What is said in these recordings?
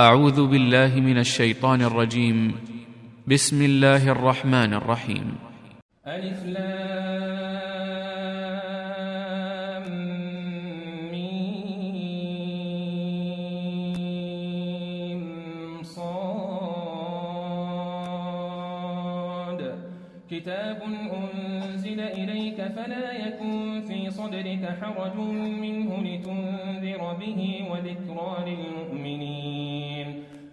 أعوذ بالله من الشيطان الرجيم. بسم الله الرحمن الرحيم. ألف لام صاد. كتاب أنزل إليك فلا يكن في صدرك حرج منه لتنذر به وذكرى للمؤمنين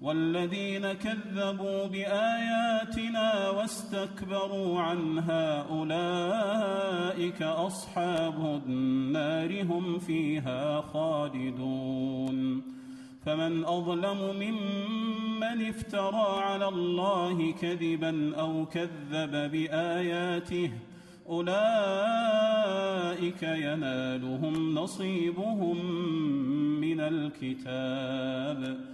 والذين كذبوا بآياتنا واستكبروا عنها أولئك أصحاب النار هم فيها خالدون. فمن أظلم ممن افترى على الله كذبا أو كذب بآياته أولئك ينالهم نصيبهم من الكتاب.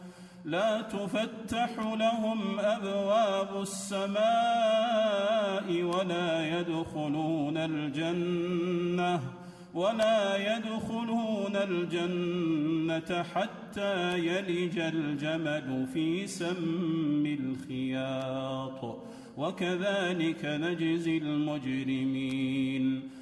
لا تفتح لهم أبواب السماء ولا يدخلون الجنة ولا يدخلون الجنة حتى يلج الجمل في سم الخياط. وكذلك نجزي المجرمين.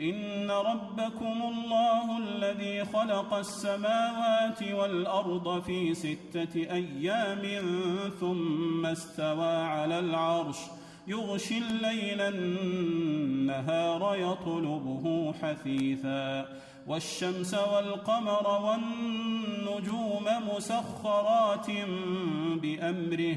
إن ربكم الله الذي خلق السماوات والأرض في ستة أيام ثم استوى على العرش يغشي الليل النهار يطلبه حثيثا والشمس والقمر والنجوم مسخرات بأمره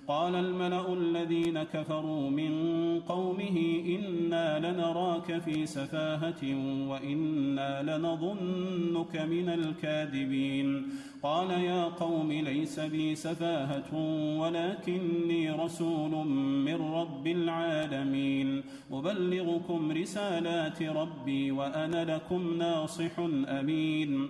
قال الملأ الذين كفروا من قومه إنا لنراك في سفاهة وإنا لنظنك من الكاذبين. قال يا قوم ليس بي سفاهة ولكني رسول من رب العالمين. أبلغكم رسالات ربي وأنا لكم ناصح أمين.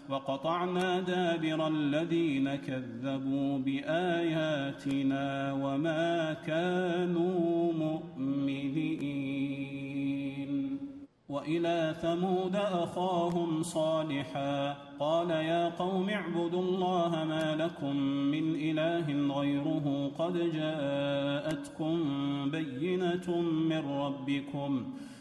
وقطعنا دابر الذين كذبوا بآياتنا وما كانوا مؤمنين. وإلى ثمود أخاهم صالحا قال يا قوم اعبدوا الله ما لكم من إله غيره قد جاءتكم بينة من ربكم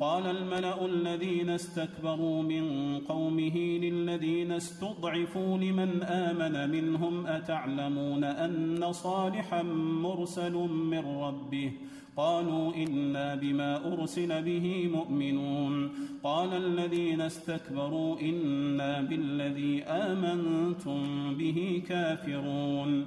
قال الملأ الذين استكبروا من قومه للذين استضعفوا لمن آمن منهم أتعلمون أن صالحا مرسل من ربه؟ قالوا إنا بما أرسل به مؤمنون. قال الذين استكبروا إنا بالذي آمنتم به كافرون.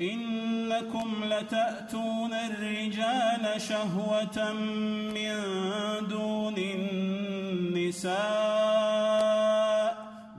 إنكم لتأتون الرجال شهوة من دون النساء.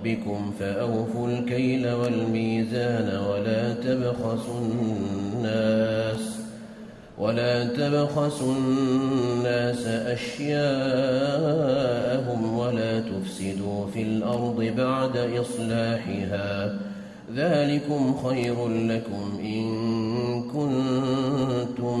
ربكم فأوفوا الكيل والميزان ولا تبخسوا الناس ولا تبخسوا الناس أشياءهم ولا تفسدوا في الأرض بعد إصلاحها ذلكم خير لكم إن كنتم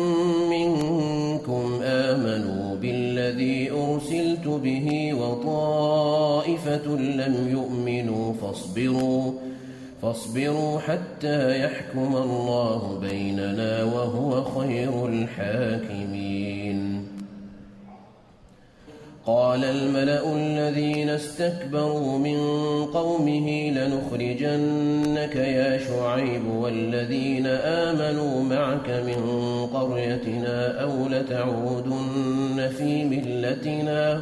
به وطائفة لم يؤمنوا فاصبروا فاصبروا حتى يحكم الله بيننا وهو خير الحاكمين. قال الملأ الذين استكبروا من قومه لنخرجنك يا شعيب والذين آمنوا معك من قريتنا أو لتعودن في ملتنا.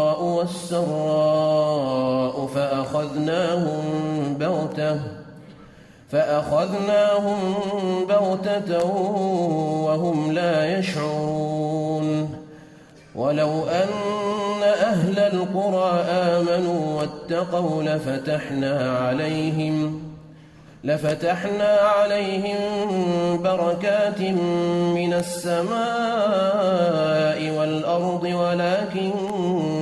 والسراء فأخذناهم بغتة فأخذناهم بغتة وهم لا يشعرون. ولو أن أهل القرى آمنوا واتقوا لفتحنا عليهم لفتحنا عليهم بركات من السماء والأرض ولكن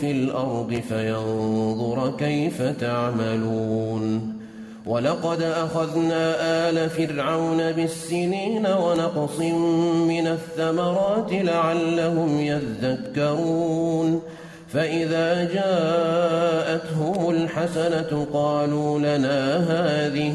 في الأرض فينظر كيف تعملون ولقد أخذنا آل فرعون بالسنين ونقص من الثمرات لعلهم يذكرون فإذا جاءتهم الحسنة قالوا لنا هذه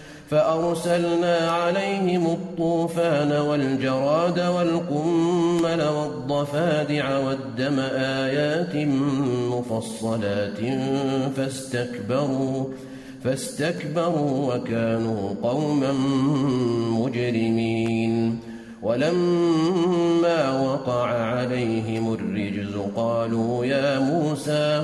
فأرسلنا عليهم الطوفان والجراد والقمل والضفادع والدم آيات مفصلات فاستكبروا فاستكبروا وكانوا قوما مجرمين. ولما وقع عليهم الرجز قالوا يا موسى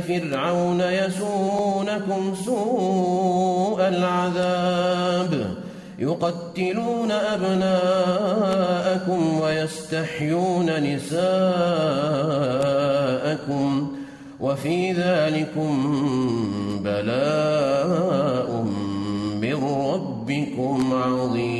فرعون يسومونكم سوء العذاب يقتلون أبناءكم ويستحيون نساءكم وفي ذلكم بلاء من ربكم عظيم.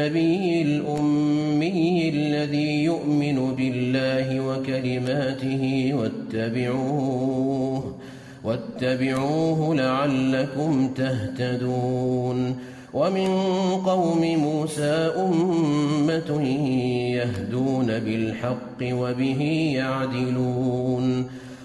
النبي الأمي الذي يؤمن بالله وكلماته واتبعوه واتبعوه لعلكم تهتدون. ومن قوم موسى أمة يهدون بالحق وبه يعدلون.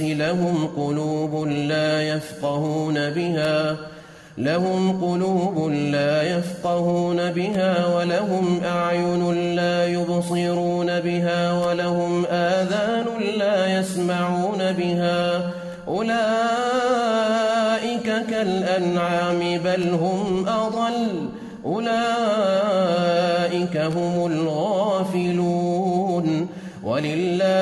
لهم قلوب لا يفقهون بها لهم قلوب لا يفقهون بها ولهم أعين لا يبصرون بها ولهم آذان لا يسمعون بها. أولئك كالأنعام بل هم أضل أولئك هم الغافلون.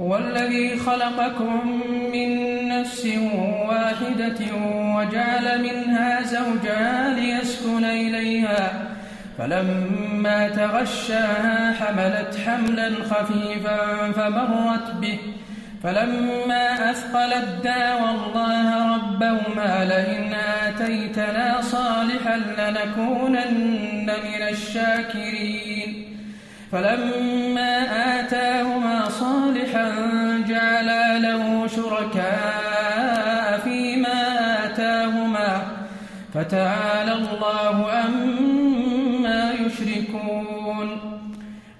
هو الذي خلقكم من نفس واحدة وجعل منها زوجها ليسكن إليها. فلما تغشاها حملت حملا خفيفا فمرت به. فلما أثقلت داوى الله ربهما لئن آتيتنا صالحا لنكونن من الشاكرين. فلما آتاهما صالحا جعلا له شركاء فيما آتاهما. فتعالى الله أما يشركون.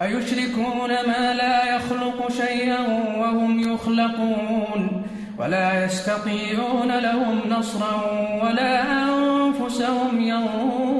أيشركون ما لا يخلق شيئا وهم يخلقون. ولا يستطيعون لهم نصرا ولا أنفسهم ينصرون.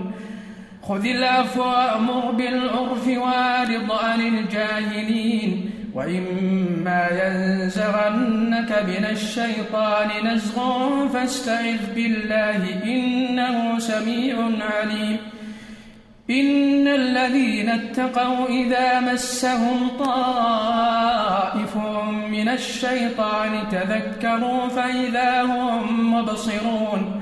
خذ العفو وأمر بالعرف وأعرض عن الجاهلين وإما ينزغنك من الشيطان نزغ فاستعذ بالله إنه سميع عليم. إن الذين اتقوا إذا مسهم طائف من الشيطان تذكروا فإذا هم مبصرون.